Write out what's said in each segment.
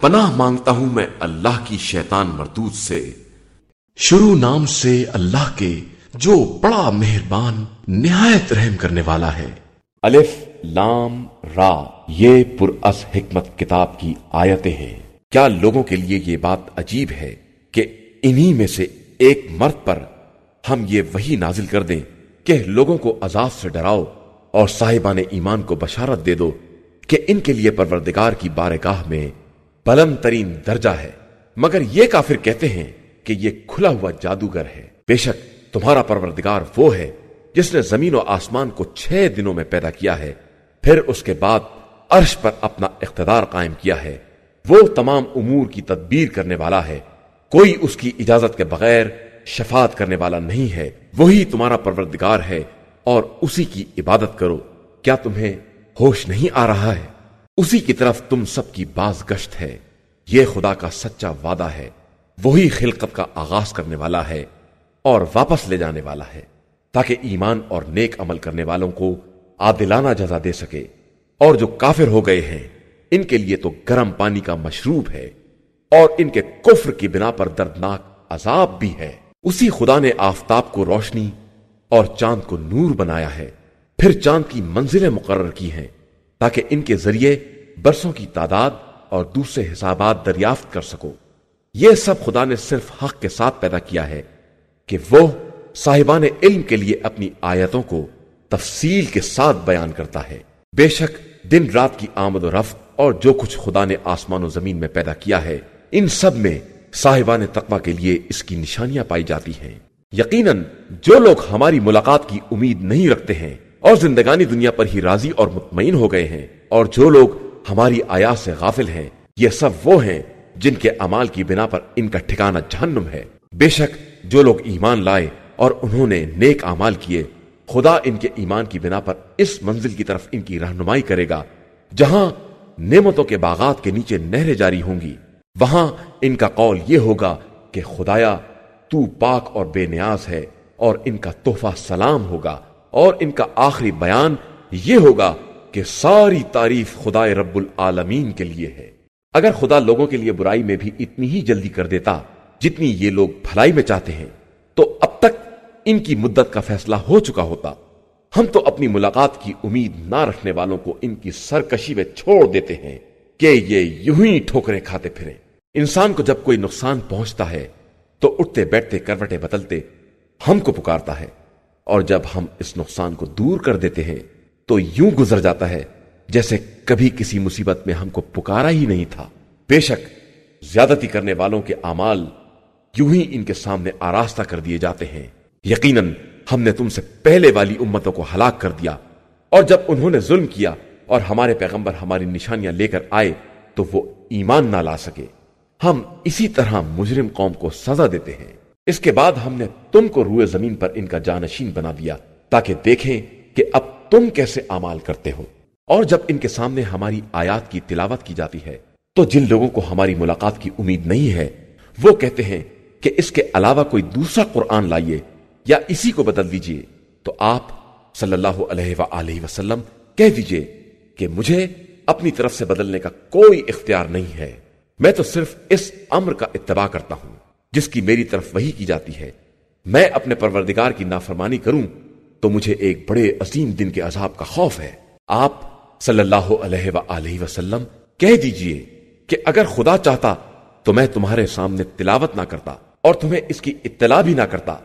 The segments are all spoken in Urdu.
پناہ مانگتا ہوں میں اللہ کی شیطان مردود سے۔ شروع نام سے اللہ کے جو بڑا مہربان، نہایت رحم کرنے والا ہے۔ الف لام را، یہ پر اس حکمت کتاب کی آیتیں ہیں۔ کیا لوگوں کے لیے یہ بات عجیب ہے کہ انہی میں سے ایک مرد پر ہم یہ وہی نازل کر دیں کہ لوگوں کو عذاب سے ڈراؤ اور صاحبان ایمان کو بشارت دے دو کہ ان کے لیے پروردگار کی بارگاہ میں بلند ترین درجہ ہے۔ مگر یہ کافر کہتے ہیں کہ یہ کھلا ہوا جادوگر ہے۔ بے شک تمہارا پروردگار وہ ہے جس نے زمین و آسمان کو چھ دنوں میں پیدا کیا ہے۔ پھر اس کے بعد عرش پر اپنا اقتدار قائم کیا ہے۔ وہ تمام امور کی تدبیر کرنے والا ہے۔ کوئی اس کی اجازت کے بغیر شفاعت کرنے والا نہیں ہے۔ وہی تمہارا پروردگار ہے اور اسی کی عبادت کرو۔ کیا تمہیں ہوش نہیں آ رہا ہے؟ اسی کی طرف تم سب کی باز گشت ہے۔ یہ خدا کا سچا وعدہ ہے۔ وہی خلقت کا آغاز کرنے والا ہے اور واپس لے جانے والا ہے تاکہ ایمان اور نیک عمل کرنے والوں کو عادلانہ جزا دے سکے۔ اور جو کافر ہو گئے ہیں، ان کے لیے تو گرم پانی کا مشروب ہے اور ان کے کفر کی بنا پر دردناک عذاب بھی ہے۔ اسی خدا نے آفتاب کو روشنی اور چاند کو نور بنایا ہے۔ پھر چاند کی منزلیں مقرر کی ہیں۔ تاکہ ان کے ذریعے برسوں کی تعداد اور دوسرے حسابات دریافت کر سکو۔ یہ سب خدا نے صرف حق کے ساتھ پیدا کیا ہے کہ وہ صاحبان علم کے لیے اپنی آیتوں کو تفصیل کے ساتھ بیان کرتا ہے۔ بے شک دن رات کی آمد و رفت اور جو کچھ خدا نے آسمان و زمین میں پیدا کیا ہے، ان سب میں صاحبان تقوی کے لیے اس کی نشانیاں پائی جاتی ہیں۔ یقیناً جو لوگ ہماری ملاقات کی امید نہیں رکھتے ہیں اور زندگانی دنیا پر ہی راضی اور مطمئن ہو گئے ہیں۔ اور جو لوگ ہماری آیات سے غافل ہیں، یہ سب وہ ہیں جن کے امال کی بنا پر ان کا ٹھکانہ جہنم ہے۔ بے شک جو لوگ ایمان لائے اور انہوں نے نیک امال کیے، خدا ان کے ایمان کی بنا پر اس منزل کی طرف ان کی رہنمائی کرے گا، جہاں نعمتوں کے باغات کے نیچے نہریں جاری ہوں گی۔ وہاں ان کا قول یہ ہوگا کہ خدایا، تو پاک اور بے نیاز ہے اور ان کا تحفہ سلام ہوگا۔ اور ان کا آخری بیان یہ ہوگا کہ ساری تعریف خدا رب العالمین کے لیے ہے۔ اگر خدا لوگوں کے لیے برائی میں بھی اتنی ہی جلدی کر دیتا، جتنی یہ لوگ بھلائی میں چاہتے ہیں، تو اب تک ان کی مدت کا فیصلہ ہو چکا ہوتا۔ ہم تو اپنی ملاقات کی امید نہ رکھنے والوں کو ان کی سرکشی میں چھوڑ دیتے ہیں کہ یہ یوں ہی ٹھوکرے کھاتے پھریں۔ انسان کو جب کوئی نقصان پہنچتا ہے، تو اٹھتے بیٹھتے کروٹے بدلتے ہم کو پکارتا ہے۔ اور جب ہم اس نقصان کو دور کر دیتے ہیں، تو یوں گزر جاتا ہے جیسے کبھی کسی مصیبت میں ہم کو پکارا ہی نہیں تھا۔ بے شک، زیادتی کرنے والوں کے اعمال یوں ہی ان کے سامنے آراستہ کر دیے جاتے ہیں۔ یقیناً، ہم نے تم سے پہلے والی امتوں کو ہلاک کر دیا۔ اور جب انہوں نے ظلم کیا اور ہمارے پیغمبر ہماری نشانیاں لے کر آئے، تو وہ ایمان نہ لا سکے۔ ہم اسی طرح مجرم قوم کو سزا دیتے ہیں۔ اس کے بعد ہم نے تم کو روئے زمین پر ان کا جانشین بنا دیا تاکہ دیکھیں کہ اب تم کیسے امال کرتے ہو۔ اور جب ان کے سامنے ہماری آیات کی تلاوت کی جاتی ہے، تو جن لوگوں کو ہماری ملاقات کی امید نہیں ہے، وہ کہتے ہیں کہ اس کے علاوہ کوئی دوسرا قرآن لائیے یا اسی کو بدل دیجیے۔ تو آپ صلی اللہ علیہ وآلہ وسلم کہہ دیجیے کہ مجھے اپنی طرف سے بدلنے کا کوئی اختیار نہیں ہے۔ میں تو صرف اس امر کا اتباع کرتا ہوں۔ جس کی میری طرف وہی کی جاتی ہے، میں اپنے پروردگار کی نافرمانی کروں، تو مجھے ایک بڑے عظیم دن کے عذاب کا خوف ہے۔ آپ صلی اللہ علیہ وآلہ وسلم کہہ دیجیے کہ اگر خدا چاہتا تو میں تمہارے سامنے تلاوت نہ کرتا اور تمہیں اس کی اطلاع بھی نہ کرتا۔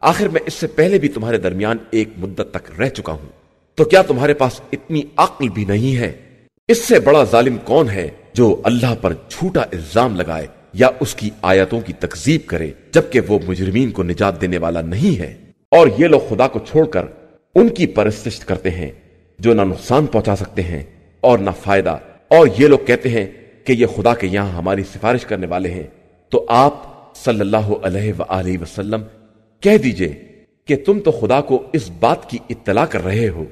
آخر میں اس سے پہلے بھی تمہارے درمیان ایک مدت تک رہ چکا ہوں۔ تو کیا تمہارے پاس اتنی عقل بھی نہیں ہے؟ اس سے بڑا ظالم کون ہے جو اللہ پر جھوٹا الزام لگائے یا اس کی آیتوں کی تکزیب کرے، جبکہ وہ مجرمین کو نجات دینے والا نہیں ہے۔ اور یہ لوگ خدا کو چھوڑ کر ان کی پرستش کرتے ہیں، جو نہ نقصان پہنچا سکتے ہیں اور نہ فائدہ۔ اور یہ لوگ کہتے ہیں کہ یہ خدا کے یہاں ہماری سفارش کرنے والے ہیں۔ تو آپ صلی اللہ علیہ وآلہ وسلم کہہ دیجیے کہ تم تو خدا کو اس بات کی اطلاع کر رہے ہو،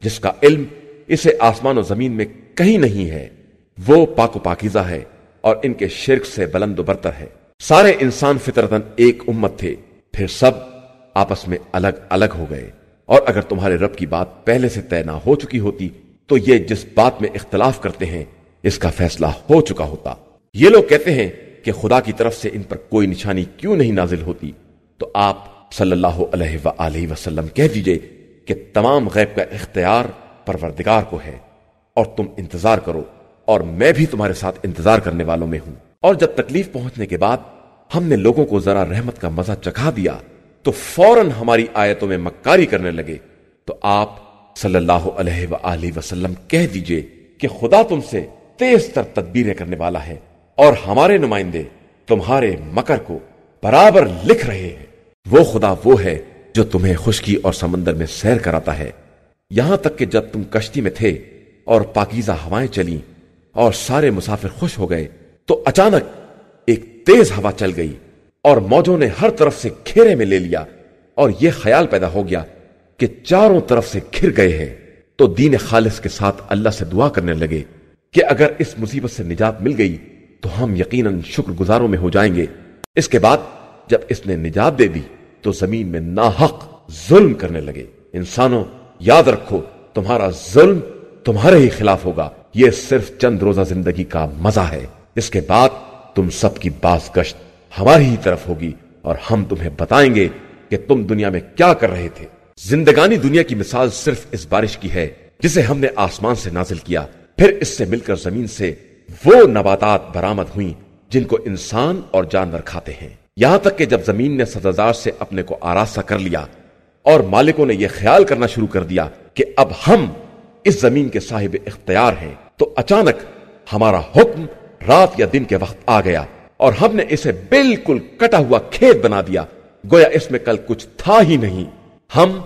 جس کا علم اسے آسمان و زمین میں کہیں نہیں ہے۔ وہ پاک و پاکیزہ ہے۔ اور ان کے شرک سے بلند و برتر ہے۔ سارے انسان فطرتن ایک امت تھے، پھر سب آپس میں الگ الگ ہو گئے۔ اور اگر تمہارے رب کی بات پہلے سے طے نہ ہو چکی ہوتی، تو یہ جس بات میں اختلاف کرتے ہیں، اس کا فیصلہ ہو چکا ہوتا۔ یہ لوگ کہتے ہیں کہ خدا کی طرف سے ان پر کوئی نشانی کیوں نہیں نازل ہوتی؟ تو آپ صلی اللہ علیہ وآلہ وسلم کہہ دیجیے کہ تمام غیب کا اختیار پروردگار کو ہے اور تم انتظار کرو۔ اور میں بھی تمہارے ساتھ انتظار کرنے والوں میں ہوں۔ اور جب تکلیف پہنچنے کے بعد ہم نے لوگوں کو ذرا رحمت کا مزہ چکھا دیا، تو فوراً ہماری آیتوں میں مکاری کرنے لگے۔ تو آپ صلی اللہ علیہ وآلہ وسلم کہہ دیجیے کہ خدا تم سے تیز تر تدبیریں کرنے والا ہے اور ہمارے نمائندے تمہارے مکر کو برابر لکھ رہے ہیں۔ وہ خدا وہ ہے جو تمہیں خشکی اور سمندر میں سیر کراتا ہے۔ یہاں تک کہ جب تم کشتی میں تھے اور پاکیزہ ہوائیں چلی اور سارے مسافر خوش ہو گئے تو اچانک ایک تیز ہوا چل گئی اور موجوں نے ہر طرف سے کھیرے میں لے لیا اور یہ خیال پیدا ہو گیا کہ چاروں طرف سے کھر گئے ہیں۔ تو دین خالص کے ساتھ اللہ سے دعا کرنے لگے کہ اگر اس مصیبت سے نجات مل گئی تو ہم یقیناً شکر گزاروں میں ہو جائیں گے۔ اس کے بعد جب اس نے نجات دے دی تو زمین میں ناحق ظلم کرنے لگے۔ انسانوں، یاد رکھو، تمہارا ظلم تمہارے ہی خلاف ہوگا۔ یہ صرف چند روزہ زندگی کا مزہ ہے۔ اس کے بعد تم سب کی باز گشت ہماری ہی طرف ہوگی اور ہم تمہیں بتائیں گے کہ تم دنیا میں کیا کر رہے تھے۔ زندگانی دنیا کی مثال صرف اس بارش کی ہے جسے ہم نے آسمان سے نازل کیا۔ پھر اس سے مل کر زمین سے وہ نباتات برآمد ہوئی جن کو انسان اور جانور کھاتے ہیں۔ یہاں تک کہ جب زمین نے سزازار سے اپنے کو آراستہ کر لیا اور مالکوں نے یہ خیال کرنا شروع کر دیا کہ اب ہم اس زمین کے صاحب اختیار ہیں۔ تو اچانک ہمارا حکم رات یا دن کے وقت آ گیا اور ہم نے اسے بالکل کٹا ہوا کھیت بنا دیا۔ گویا اس میں کل کچھ تھا ہی نہیں۔ ہم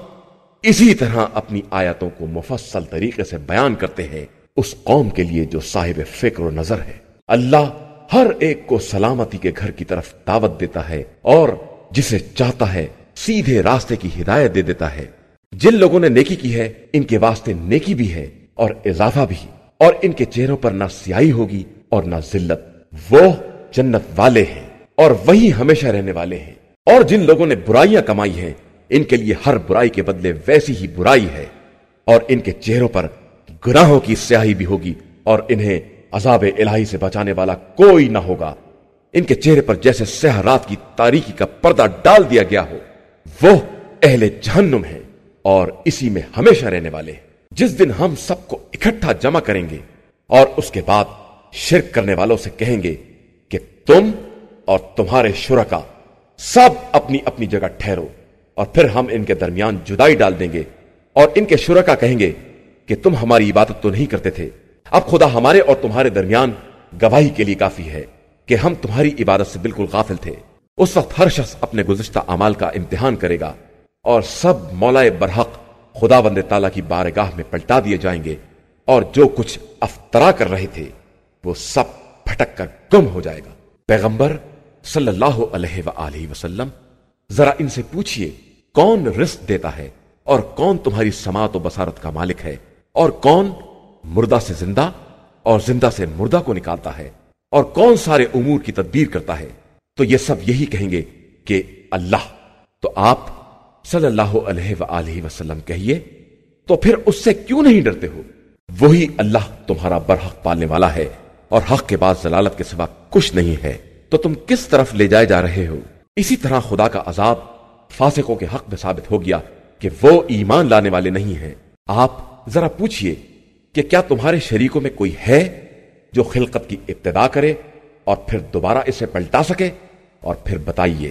اسی طرح اپنی آیتوں کو مفصل طریقے سے بیان کرتے ہیں۔ اس قوم کے لیے جو صاحب فکر و نظر ہے۔ اللہ ہر ایک کو سلامتی کے گھر کی طرف دعوت دیتا ہے اور جسے چاہتا ہے سیدھے راستے کی ہدایت دے دیتا ہے۔ جن لوگوں نے نیکی کی ہے، ان کے واسطے نیکی بھی ہے اور اضافہ بھی۔ اور ان کے چہروں پر نہ سیاہی ہوگی اور نہ ذلت۔ وہ جنت والے ہیں اور وہی ہمیشہ رہنے والے ہیں۔ اور جن لوگوں نے برائیاں کمائی ہیں، ان کے لیے ہر برائی کے بدلے ویسی ہی برائی ہے۔ اور ان کے چہروں پر گناہوں کی سیاہی بھی ہوگی اور انہیں عذاب الہی سے بچانے والا کوئی نہ ہوگا۔ ان کے چہرے پر جیسے سہ رات کی تاریخی کا پردہ ڈال دیا گیا ہو، وہ اہل جہنم ہے اور اسی میں ہمیشہ رہنے والے ہیں۔ جس دن ہم سب کو اکٹھا جمع کریں گے اور اس کے بعد شرک کرنے والوں سے کہیں گے کہ تم اور تمہارے شرکا سب اپنی اپنی جگہ ٹھہرو اور پھر ہم ان کے درمیان جدائی ڈال دیں گے اور ان کے شرکا کہیں گے کہ تم ہماری عبادت تو نہیں کرتے تھے۔ اب خدا ہمارے اور تمہارے درمیان گواہی کے لیے کافی ہے کہ ہم تمہاری عبادت سے بالکل غافل تھے۔ اس وقت ہر شخص اپنے گزشتہ اعمال کا امتحان کرے گا اور سب مولا برحق خدا بند تعالیٰ کی بارگاہ میں پلٹا دیے جائیں گے اور جو کچھ افطرا کر رہے تھے، وہ سب پھٹک کر گم ہو جائے گا۔ پیغمبر صلی اللہ علیہ وآلہ وسلم، ذرا ان سے پوچھئے، کون رزق دیتا ہے اور کون تمہاری سماعت و بصارت کا مالک ہے؟ اور کون مردہ سے زندہ اور زندہ سے مردہ کو نکالتا ہے؟ اور کون سارے امور کی تدبیر کرتا ہے؟ تو یہ سب یہی کہیں گے کہ اللہ۔ تو آپ صلی اللہ علیہ وآلہ وسلم کہیے، تو پھر اس سے کیوں نہیں ڈرتے ہو؟ وہی اللہ تمہارا برحق پالنے والا ہے، اور حق کے بعد ضلالت کے سوا کچھ نہیں ہے۔ تو تم کس طرف لے جائے جا رہے ہو؟ اسی طرح خدا کا عذاب فاسقوں کے حق میں ثابت ہو گیا کہ وہ ایمان لانے والے نہیں ہیں۔ آپ ذرا پوچھئے کہ کیا تمہارے شریکوں میں کوئی ہے جو خلقت کی ابتدا کرے اور پھر دوبارہ اسے پلٹا سکے؟ اور پھر بتائیے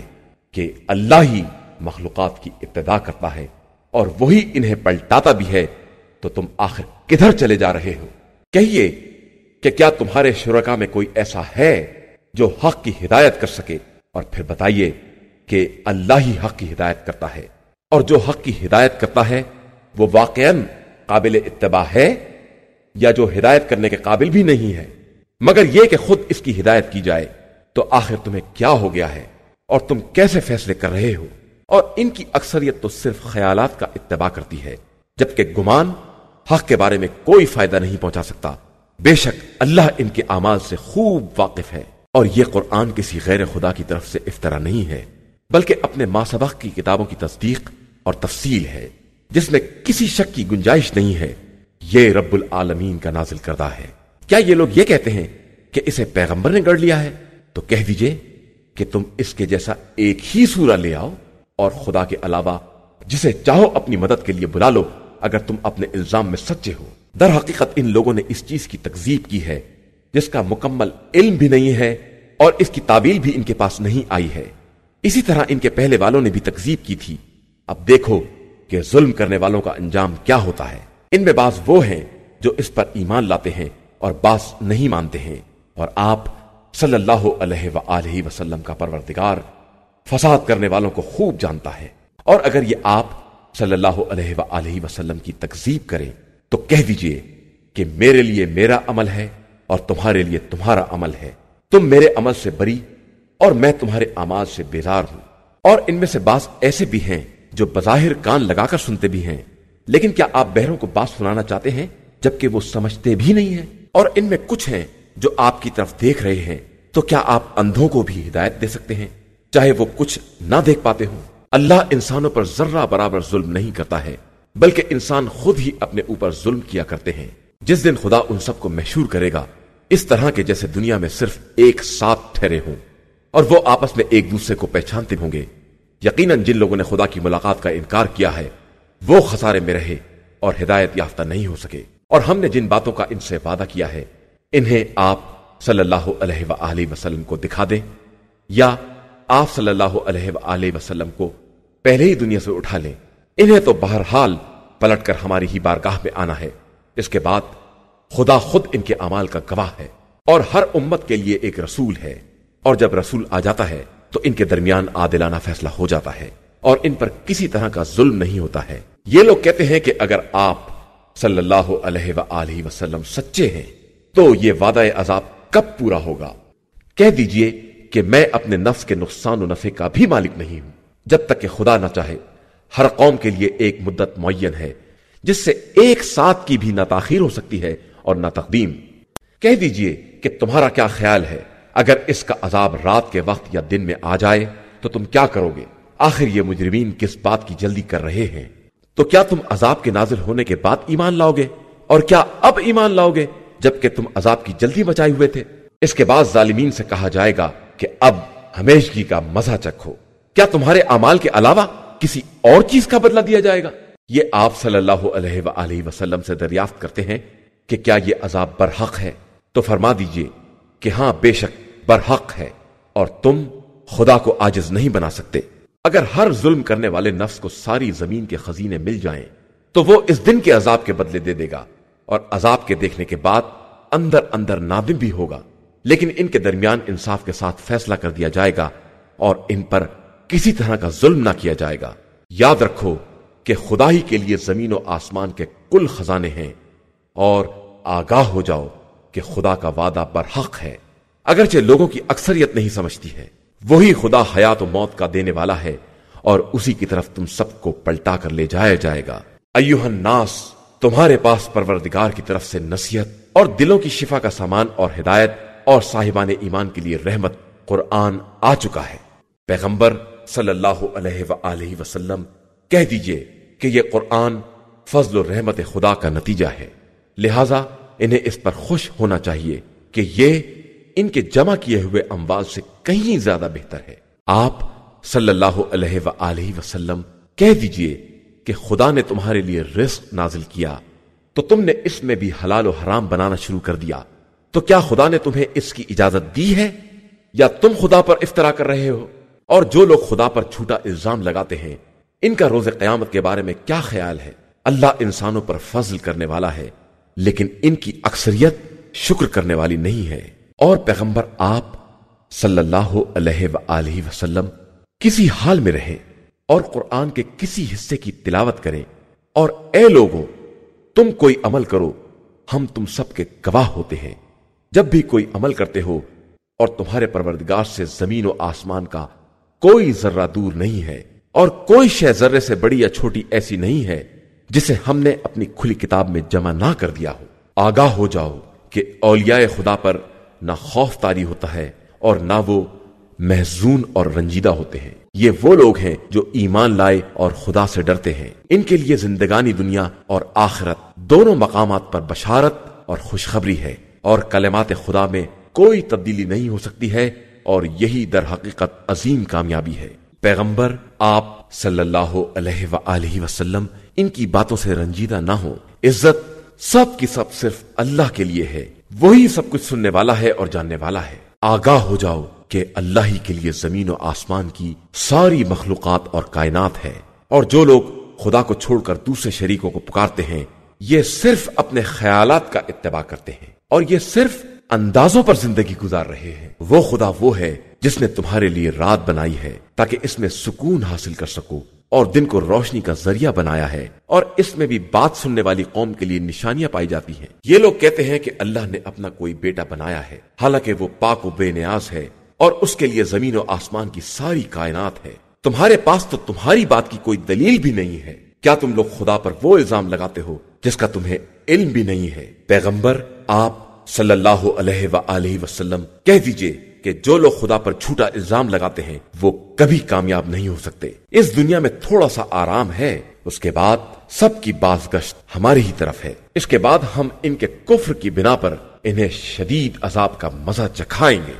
کہ اللہ ہی مخلوقات کی ابتدا کرتا ہے اور وہی انہیں پلٹاتا بھی ہے، تو تم آخر کدھر چلے جا رہے ہو؟ کہیے کہ کیا تمہارے شرکا میں کوئی ایسا ہے جو حق کی ہدایت کر سکے؟ اور پھر بتائیے کہ اللہ ہی حق کی ہدایت کرتا ہے۔ اور جو حق کی ہدایت کرتا ہے، وہ واقع قابل اتباع ہے یا جو ہدایت کرنے کے قابل بھی نہیں ہے؟ مگر یہ کہ خود اس کی ہدایت کی جائے، تو آخر تمہیں کیا ہو گیا ہے؟ اور تم کیسے فیصلے کر رہے ہو؟ اور ان کی اکثریت تو صرف خیالات کا اتباع کرتی ہے، جبکہ گمان حق کے بارے میں کوئی فائدہ نہیں پہنچا سکتا۔ بے شک اللہ ان کے اعمال سے خوب واقف ہے، اور یہ قرآن کسی غیر خدا کی طرف سے افطرا نہیں ہے، بلکہ اپنے ماسبق کی کتابوں کی تصدیق اور تفصیل ہے، جس میں کسی شک کی گنجائش نہیں ہے۔ یہ رب العالمین کا نازل کردہ ہے۔ کیا یہ لوگ یہ کہتے ہیں کہ اسے پیغمبر نے گڑ لیا ہے؟ تو کہہ دیجیے کہ تم اس کے جیسا ایک ہی سورہ لے آؤ۔ اور خدا کے علاوہ، جسے چاہو اپنی مدد کے لیے بلا لو، اگر تم اپنے الزام میں سچے ہو۔ در حقیقت ان لوگوں نے اس چیز کی تکزیب کی ہے، جس کا مکمل علم بھی نہیں ہے اور اس کی تعبیل بھی ان کے پاس نہیں آئی ہے۔ اسی طرح ان کے پہلے والوں نے بھی تکزیب کی تھی۔ اب دیکھو کہ ظلم کرنے والوں کا انجام کیا ہوتا ہے۔ ان میں بعض وہ ہیں جو اس پر ایمان لاتے ہیں اور بعض نہیں مانتے ہیں۔ اور آپ صلی اللہ علیہ وآلہ وسلم کا پروردگار فساد کرنے والوں کو خوب جانتا ہے۔ اور اگر یہ آپ صلی اللہ علیہ وآلہ وسلم کی تکذیب کریں، تو کہہ دیجیے کہ میرے لیے میرا عمل ہے اور تمہارے لیے تمہارا عمل ہے۔ تم میرے عمل سے بری اور میں تمہارے اعمال سے بیزار ہوں۔ اور ان میں سے بعض ایسے بھی ہیں جو بظاہر کان لگا کر سنتے بھی ہیں۔ لیکن کیا آپ بہروں کو بات سنانا چاہتے ہیں جبکہ وہ سمجھتے بھی نہیں ہیں؟ اور ان میں کچھ ہیں جو آپ کی طرف دیکھ رہے ہیں، تو کیا آپ اندھوں کو بھی ہدایت دے سکتے ہیں؟ چاہے وہ کچھ نہ دیکھ پاتے ہوں۔ اللہ انسانوں پر ذرہ برابر ظلم نہیں کرتا ہے، بلکہ انسان خود ہی اپنے اوپر ظلم کیا کرتے ہیں۔ جس دن خدا ان سب کو محشور کرے گا، اس طرح کے جیسے دنیا میں صرف ایک ساتھ ٹھہرے ہوں۔ اور وہ آپس میں ایک دوسرے کو پہچانتے ہوں گے۔ یقیناً جن لوگوں نے خدا کی ملاقات کا انکار کیا ہے، وہ خسارے میں رہے اور ہدایت یافتہ نہیں ہو سکے۔ اور ہم نے جن باتوں کا ان سے وعدہ کیا ہے، انہیں آپ صلی اللہ علیہ وآلہ وسلم کو دکھا دیں۔ یا آپ صلی اللہ علیہ وآلہ وسلم کو پہلے ہی دنیا سے اٹھا لیں۔ انہیں تو بہرحال پلٹ کر ہماری ہی بارگاہ میں آنا ہے۔ اس کے بعد خدا خود ان کے اعمال کا گواہ ہے اور ہر امت کے لیے ایک رسول ہے۔ اور جب رسول آ جاتا ہے تو ان کے درمیان عادلانہ فیصلہ ہو جاتا ہے اور ان پر کسی طرح کا ظلم نہیں ہوتا ہے۔ یہ لوگ کہتے ہیں کہ اگر آپ صلی اللہ علیہ وآلہ وسلم سچے ہیں تو یہ وعدہ عذاب کب پورا ہوگا؟ کہہ دیجیے کہ میں اپنے نفس کے نقصان و نفع کا بھی مالک نہیں ہوں۔ جب تک کہ خدا نہ چاہے، ہر قوم کے لیے ایک مدت معین ہے، جس سے ایک ساتھ کی بھی نہ تاخیر ہو سکتی ہے اور نہ تقدیم کہہ دیجیے کہ تمہارا کیا خیال ہے؟ اگر اس کا عذاب رات کے وقت یا دن میں آ جائے، تو تم کیا کرو گے؟ آخر یہ مجرمین کس بات کی جلدی کر رہے ہیں؟ تو کیا تم عذاب کے نازل ہونے کے بعد ایمان لاؤ گے؟ اور کیا اب ایمان لاؤ گے جبکہ تم عذاب کی جلدی مچائے ہوئے تھے؟ اس کے بعد ظالمین سے کہا جائے گا کہ اب ہمیشگی کا مزہ چکھو۔ کیا تمہارے اعمال کے علاوہ کسی اور چیز کا بدلہ دیا جائے گا؟ یہ آپ صلی اللہ علیہ وآلہ وسلم سے دریافت کرتے ہیں کہ کیا یہ عذاب برحق ہے؟ تو فرما دیجیے کہ ہاں بے شک برحق ہے اور تم خدا کو آجز نہیں بنا سکتے۔ اگر ہر ظلم کرنے والے نفس کو ساری زمین کے خزینے مل جائیں، تو وہ اس دن کے عذاب کے بدلے دے دے گا اور عذاب کے دیکھنے کے بعد اندر اندر نادم بھی ہوگا۔ لیکن ان کے درمیان انصاف کے ساتھ فیصلہ کر دیا جائے گا اور ان پر کسی طرح کا ظلم نہ کیا جائے گا۔ یاد رکھو کہ خدا ہی کے لیے زمین و آسمان کے کل خزانے ہیں اور آگاہ ہو جاؤ کہ خدا کا وعدہ برحق ہے۔ اگرچہ لوگوں کی اکثریت نہیں سمجھتی ہے، وہی خدا حیات و موت کا دینے والا ہے اور اسی کی طرف تم سب کو پلٹا کر لے جایا جائے گا۔ ایوہ الناس، تمہارے پاس پروردگار کی طرف سے نصیحت اور دلوں کی شفا کا سامان اور ہدایت اور صاحبان ایمان کے لیے رحمت قرآن آ چکا ہے۔ پیغمبر صلی اللہ علیہ وآلہ وسلم کہہ دیجیے کہ یہ قرآن فضل و رحمت خدا کا نتیجہ ہے۔ لہذا انہیں اس پر خوش ہونا چاہیے کہ یہ ان کے جمع کیے ہوئے اموال سے کہیں زیادہ بہتر ہے۔ آپ صلی اللہ علیہ وآلہ وسلم کہہ دیجیے کہ خدا نے تمہارے لیے رزق نازل کیا تو تم نے اس میں بھی حلال و حرام بنانا شروع کر دیا۔ تو کیا خدا نے تمہیں اس کی اجازت دی ہے؟ یا تم خدا پر افطرا کر رہے ہو؟ اور جو لوگ خدا پر چھوٹا الزام لگاتے ہیں، ان کا روز قیامت کے بارے میں کیا خیال ہے؟ اللہ انسانوں پر فضل کرنے والا ہے، لیکن ان کی اکثریت شکر کرنے والی نہیں ہے۔ اور پیغمبر آپ صلی اللہ علیہ وآلہ وسلم کسی حال میں رہے اور قرآن کے کسی حصے کی تلاوت کریں اور اے لوگوں، تم کوئی عمل کرو، ہم تم سب کے گواہ ہوتے ہیں۔ جب بھی کوئی عمل کرتے ہو اور تمہارے پروردگار سے زمین و آسمان کا کوئی ذرہ دور نہیں ہے اور کوئی شے ذرے سے بڑی یا چھوٹی ایسی نہیں ہے جسے ہم نے اپنی کھلی کتاب میں جمع نہ کر دیا ہو، آگاہ ہو جاؤ کہ اولیاء خدا پر نہ خوف تاری ہوتا ہے اور نہ وہ محزون اور رنجیدہ ہوتے ہیں۔ یہ وہ لوگ ہیں جو ایمان لائے اور خدا سے ڈرتے ہیں۔ ان کے لیے زندگانی دنیا اور آخرت دونوں مقامات پر بشارت اور خوشخبری ہے۔ اور کلمات خدا میں کوئی تبدیلی نہیں ہو سکتی ہے اور یہی در حقیقت عظیم کامیابی ہے۔ پیغمبر، آپ صلی اللہ علیہ وآلہ وسلم ان کی باتوں سے رنجیدہ نہ ہو عزت سب کی سب صرف اللہ کے لیے ہے۔ وہی سب کچھ سننے والا ہے اور جاننے والا ہے۔ آگاہ ہو جاؤ کہ اللہ ہی کے لیے زمین و آسمان کی ساری مخلوقات اور کائنات ہے۔ اور جو لوگ خدا کو چھوڑ کر دوسرے شریکوں کو پکارتے ہیں، یہ صرف اپنے خیالات کا اتباع کرتے ہیں۔ اور یہ صرف اندازوں پر زندگی گزار رہے ہیں۔ وہ خدا وہ ہے جس نے تمہارے لیے رات بنائی ہے تاکہ اس میں سکون حاصل کر سکو اور دن کو روشنی کا ذریعہ بنایا ہے اور اس میں بھی بات سننے والی قوم کے لیے نشانیاں پائی جاتی ہیں۔ یہ لوگ کہتے ہیں کہ اللہ نے اپنا کوئی بیٹا بنایا ہے، حالانکہ وہ پاک و بے نیاز ہے اور اس کے لیے زمین و آسمان کی ساری کائنات ہے۔ تمہارے پاس تو تمہاری بات کی کوئی دلیل بھی نہیں ہے۔ کیا تم لوگ خدا پر وہ الزام لگاتے ہو جس کا تمہیں علم بھی نہیں ہے؟ پیغمبر آپ صلی اللہ علیہ وآلہ وسلم کہہ دیجیے کہ جو لوگ خدا پر جھوٹا الزام لگاتے ہیں، وہ کبھی کامیاب نہیں ہو سکتے۔ اس دنیا میں تھوڑا سا آرام ہے، اس کے بعد سب کی باز گشت ہماری ہی طرف ہے۔ اس کے بعد ہم ان کے کفر کی بنا پر انہیں شدید عذاب کا مزہ چکھائیں گے۔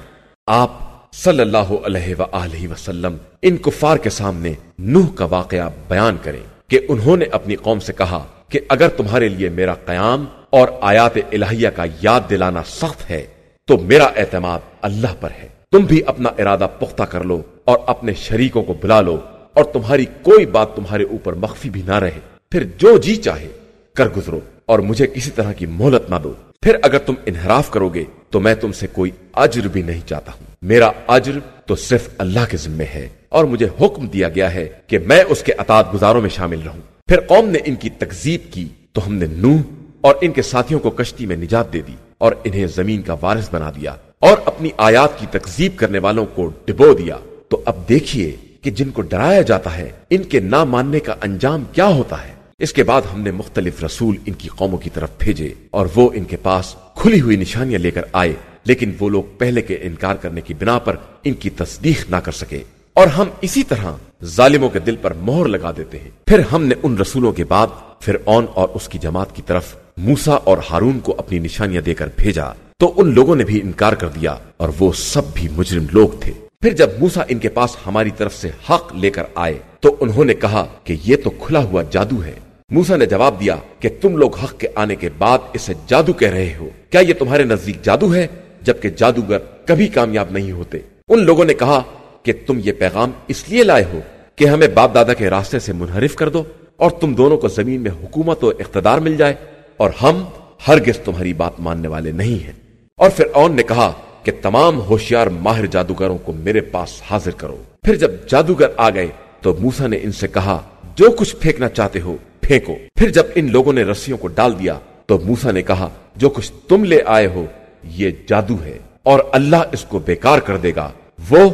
آپ صلی اللہ علیہ وآلہ وسلم ان کفار کے سامنے نوح کا واقعہ بیان کریں کہ انہوں نے اپنی قوم سے کہا کہ اگر تمہارے لیے میرا قیام اور آیات الہیہ کا یاد دلانا سخت ہے، تو میرا اعتماد اللہ پر ہے۔ تم بھی اپنا ارادہ پختہ کر لو اور اپنے شریکوں کو بلا لو اور تمہاری کوئی بات تمہارے اوپر مخفی بھی نہ رہے۔ پھر جو جی چاہے، کر گزرو اور مجھے کسی طرح کی مہلت نہ دو۔ پھر اگر تم انحراف کرو گے، تو میں تم سے کوئی اجر بھی نہیں چاہتا ہوں۔ میرا اجر تو صرف اللہ کے ذمے ہے اور مجھے حکم دیا گیا ہے کہ میں اس کے اطاعت گزاروں میں شامل رہوں۔ پھر قوم نے ان کی تکزیب کی تو ہم نے نوح اور ان کے ساتھیوں کو کشتی میں نجات دے دی اور انہیں زمین کا وارث بنا دیا اور اپنی آیات کی تکزیب کرنے والوں کو ڈبو دیا۔ تو اب دیکھیے کہ جن کو ڈرایا جاتا ہے، ان کے نہ ماننے کا انجام کیا ہوتا ہے؟ اس کے بعد ہم نے مختلف رسول ان کی قوموں کی طرف بھیجے اور وہ ان کے پاس کھلی ہوئی نشانیاں لے کر آئے، لیکن وہ لوگ پہلے کے انکار کرنے کی بنا پر ان کی تصدیق نہ کر سکے۔ اور ہم اسی طرح ظالموں کے دل پر مہر لگا دیتے ہیں۔ پھر ہم نے ان رسولوں کے بعد پھر اون اور اس کی جماعت کی طرف موسا اور ہارون کو اپنی نشانیاں دے کر بھیجا۔ تو ان لوگوں نے بھی انکار کر دیا اور وہ سب بھی مجرم لوگ تھے۔ پھر جب موسا ان کے پاس ہماری طرف سے حق لے کر آئے، تو انہوں نے کہا کہ یہ تو کھلا ہوا جادو ہے۔ موسا نے جواب دیا کہ تم لوگ حق کے آنے کے بعد اسے جادو کہہ رہے ہو۔ کیا یہ تمہارے نزدیک جادو ہے؟ جبکہ جادوگر کبھی کامیاب نہیں ہوتے۔ ان لوگوں نے کہا کہ تم یہ پیغام اس لیے لائے ہو کہ ہمیں باپ دادا کے راستے سے منحرف کر دو اور تم دونوں کو زمین میں حکومت و اقتدار مل جائے اور ہم ہرگز تمہاری بات ماننے والے نہیں ہیں۔ اور پھر اون نے کہا کہ تمام ہوشیار ماہر جادوگروں کو میرے پاس حاضر کرو۔ پھر جب جادوگر آ گئے تو موسا نے ان سے کہا، جو کچھ پھینکنا چاہتے ہو پھینکو۔ پھر جب ان لوگوں نے رسیوں کو ڈال دیا تو موسا نے کہا، جو کچھ تم لے آئے ہو، یہ جادو ہے اور اللہ اس کو بیکار کر دے گا۔ وہ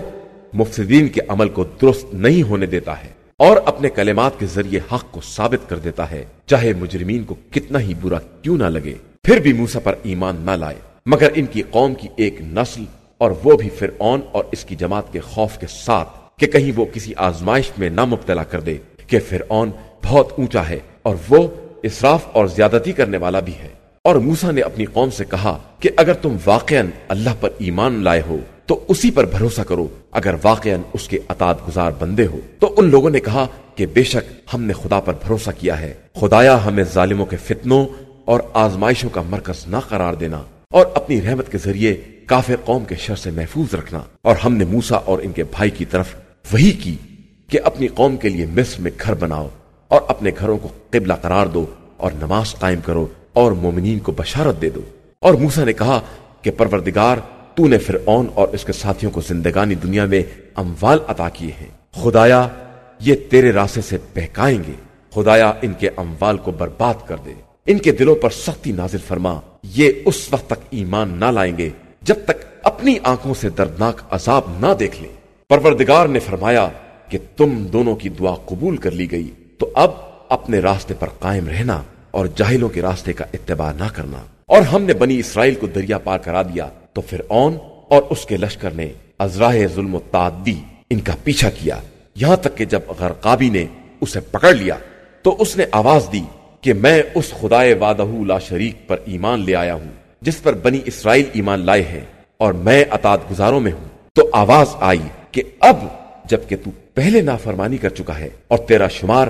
مفسدین کے عمل کو درست نہیں ہونے دیتا ہے اور اپنے کلمات کے ذریعے حق کو ثابت کر دیتا ہے۔ چاہے مجرمین کو کتنا ہی برا کیوں نہ لگے، پھر بھی موسا پر ایمان نہ لائے۔ مگر ان کی قوم کی ایک نسل اور وہ بھی فرعون اور اس کی جماعت کے خوف کے ساتھ کہ کہیں وہ کسی آزمائش میں نہ مبتلا کر دے کہ فرعون بہت اونچا ہے اور وہ اسراف اور زیادتی کرنے والا بھی ہے۔ اور موسا نے اپنی قوم سے کہا کہ اگر تم واقع اللہ پر ایمان لائے ہو تو اسی پر بھروسہ کرو۔ اگر واقعا اس کے اطاعت گزار بندے ہو، تو ان لوگوں نے کہا کہ بے شک ہم نے خدا پر بھروسہ کیا ہے۔ خدایا ہمیں ظالموں کے فتنوں اور آزمائشوں کا مرکز نہ قرار دینا اور اپنی رحمت کے ذریعے کافر قوم کے شر سے محفوظ رکھنا۔ اور ہم نے موسا اور ان کے بھائی کی طرف وہی کی کہ اپنی قوم کے لیے مصر میں گھر بناؤ اور اپنے گھروں کو قبلہ قرار دو اور نماز قائم کرو اور مومنین کو بشارت دے دو۔ اور موسا نے کہا کہ پروردگار تو نے فرعون اور اس کے ساتھیوں کو زندگانی دنیا میں اموال عطا کیے ہیں۔ خدایا، یہ تیرے راستے سے بہکائیں گے۔ خدایا، ان کے اموال کو برباد کر دے۔ ان کے دلوں پر سختی نازل فرما۔ یہ اس وقت تک ایمان نہ لائیں گے جب تک اپنی آنکھوں سے دردناک عذاب نہ دیکھ لیں۔ پروردگار نے فرمایا کہ تم دونوں کی دعا قبول کر لی گئی۔ تو اب اپنے راستے پر قائم رہنا اور جاہلوں کے راستے کا اتباع نہ کرنا۔ اور ہم نے بنی اسرائیل کو دریا پار کرا دیا۔ تو پھر اون اور اس کے لشکر نے ازراہ ظلم و تعدی ان کا پیچھا کیا۔ یہاں تک کہ جب غرقابی نے اسے پکڑ لیا، تو اس نے آواز دی کہ میں اس خدائے وادہ لا شریک پر ایمان لے آیا ہوں، جس پر بنی اسرائیل ایمان لائے ہیں اور میں اطاعت گزاروں میں ہوں۔ تو آواز آئی کہ اب جبکہ تو پہلے نافرمانی کر چکا ہے اور تیرا شمار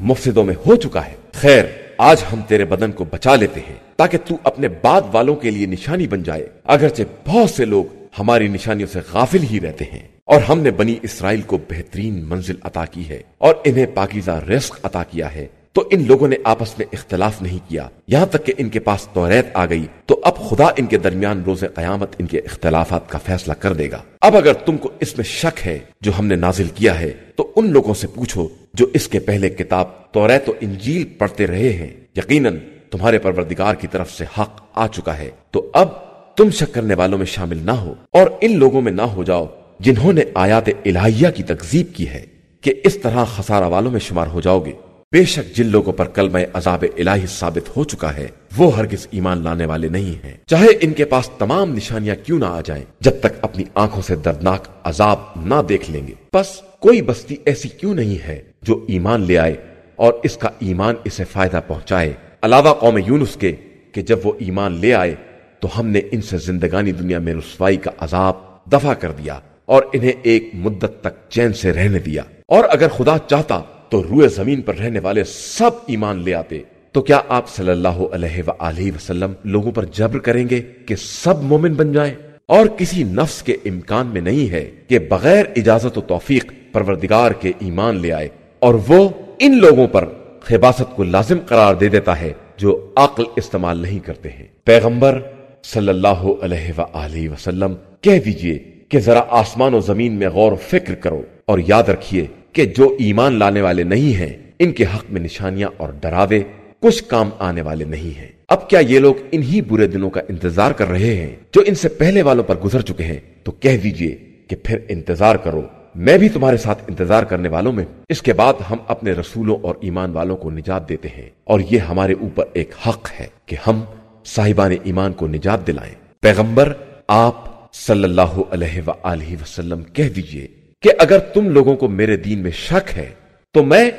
مفسدوں میں ہو چکا ہے، خیر، آج ہم تیرے بدن کو بچا لیتے ہیں۔ تاکہ تو اپنے بعد والوں کے لیے نشانی بن جائے۔ اگرچہ بہت سے لوگ ہماری نشانیوں سے غافل ہی رہتے ہیں۔ اور ہم نے بنی اسرائیل کو بہترین منزل عطا کی ہے اور انہیں پاکیزہ رزق عطا کیا ہے۔ تو ان لوگوں نے آپس میں اختلاف نہیں کیا۔ یہاں تک کہ ان کے پاس توریت آ گئی۔ تو اب خدا ان کے درمیان روز قیامت ان کے اختلافات کا فیصلہ کر دے گا۔ اب اگر تم کو اس میں شک ہے جو ہم نے نازل کیا ہے، تو ان لوگوں سے پوچھو جو اس کے پہلے کتاب توریت و انجیل پڑھتے رہے ہیں۔ یقیناً تمہارے پروردگار کی طرف سے حق آ چکا ہے، تو اب تم شک کرنے والوں میں شامل نہ ہو اور ان لوگوں میں نہ ہو جاؤ جنہوں نے آیات الہیہ کی تکزیب کی ہے کہ اس طرح خسارہ والوں میں شمار ہو جاؤ گے۔ بے شک جن لوگوں پر کل میں عذاب الہی ثابت ہو چکا ہے، وہ ہرگز ایمان لانے والے نہیں ہیں۔ چاہے ان کے پاس تمام نشانیاں کیوں نہ آ جائیں، جب تک اپنی آنکھوں سے دردناک عذاب نہ دیکھ لیں گے۔ بس کوئی بستی ایسی کیوں نہیں ہے جو ایمان لے آئے اور اس کا ایمان اسے فائدہ پہنچائے؟ علاوہ قوم یونس کے کہ جب وہ ایمان لے آئے تو ہم نے ان سے زندگانی دنیا میں رسوائی کا عذاب دفع کر دیا اور انہیں ایک مدت تک چین سے رہنے دیا۔ اور اگر خدا چاہتا تو روئے زمین پر رہنے والے سب ایمان لے آتے، تو کیا آپ صلی اللہ علیہ وآلہ وسلم لوگوں پر جبر کریں گے کہ سب مومن بن جائیں؟ اور کسی نفس کے امکان میں نہیں ہے کہ بغیر اجازت و توفیق پروردگار کے ایمان لے آئے اور وہ ان لوگوں پر خباست کو لازم قرار دے دیتا ہے جو عقل استعمال نہیں کرتے ہیں۔ پیغمبر صلی اللہ علیہ وآلہ وسلم کہہ دیجیے کہ ذرا آسمان و زمین میں غور و فکر کرو اور یاد رکھیے کہ جو ایمان لانے والے نہیں ہیں، ان کے حق میں نشانیاں اور ڈراوے کچھ کام آنے والے نہیں ہیں۔ اب کیا یہ لوگ انہی برے دنوں کا انتظار کر رہے ہیں جو ان سے پہلے والوں پر گزر چکے ہیں؟ تو کہہ دیجیے کہ پھر انتظار کرو۔ میں بھی تمہارے ساتھ انتظار کرنے والوں میں اس کے بعد ہم اپنے رسولوں اور ایمان والوں کو نجات دیتے ہیں۔ اور یہ ہمارے اوپر ایک حق ہے کہ ہم صاحبان ایمان کو نجات دلائیں۔ پیغمبر، آپ صلی اللہ علیہ وآلہ وسلم کہہ دیجیے کہ اگر تم لوگوں کو میرے دین میں شک ہے، تو میں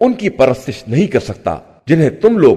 ان کی پرستش نہیں کر سکتا جنہیں تم لوگ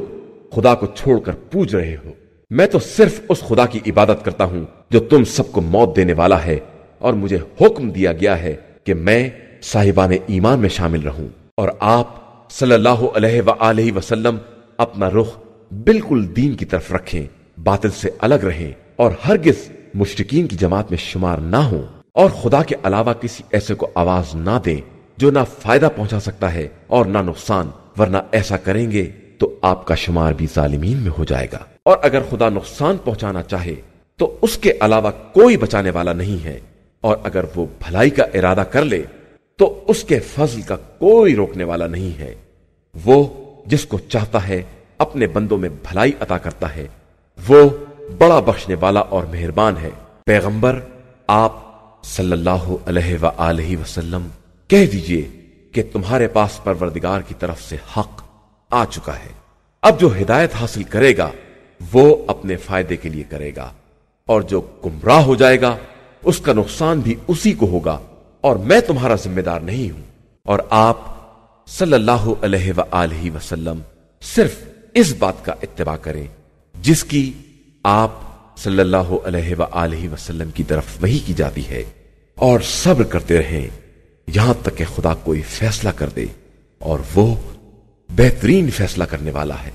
خدا کو چھوڑ کر پوج رہے ہو۔ میں تو صرف اس خدا کی عبادت کرتا ہوں جو تم سب کو موت دینے والا ہے اور مجھے حکم دیا گیا ہے کہ میں صاحبان ایمان میں شامل رہوں اور آپ صلی اللہ علیہ وآلہ وسلم اپنا رخ بالکل دین کی طرف رکھیں، باطل سے الگ رہیں اور ہرگز مشرقین کی جماعت میں شمار نہ ہوں اور خدا کے علاوہ کسی ایسے کو آواز نہ دیں جو نہ فائدہ پہنچا سکتا ہے اور نہ نقصان، ورنہ ایسا کریں گے تو آپ کا شمار بھی ظالمین میں ہو جائے گا۔ اور اگر خدا نقصان پہنچانا چاہے تو اس کے علاوہ کوئی بچانے والا نہیں ہے۔ اور اگر وہ بھلائی کا ارادہ کر لے، تو اس کے فضل کا کوئی روکنے والا نہیں ہے۔ وہ جس کو چاہتا ہے، اپنے بندوں میں بھلائی عطا کرتا ہے۔ وہ بڑا بخشنے والا اور مہربان ہے۔ پیغمبر، آپ صلی اللہ علیہ وآلہ وسلم، کہہ دیجیے کہ تمہارے پاس پروردگار کی طرف سے حق آ چکا ہے۔ اب جو ہدایت حاصل کرے گا، وہ اپنے فائدے کے لیے کرے گا اور جو گمراہ ہو جائے گا اس کا نقصان بھی اسی کو ہوگا اور میں تمہارا ذمہ دار نہیں ہوں۔ اور آپ صلی اللہ علیہ وآلہ وسلم صرف اس بات کا اتباع کریں جس کی آپ صلی اللہ علیہ وآلہ وسلم کی طرف وہی کی جاتی ہے۔ اور صبر کرتے رہیں۔ یہاں تک کہ خدا کوئی فیصلہ کر دے اور وہ بہترین فیصلہ کرنے والا ہے۔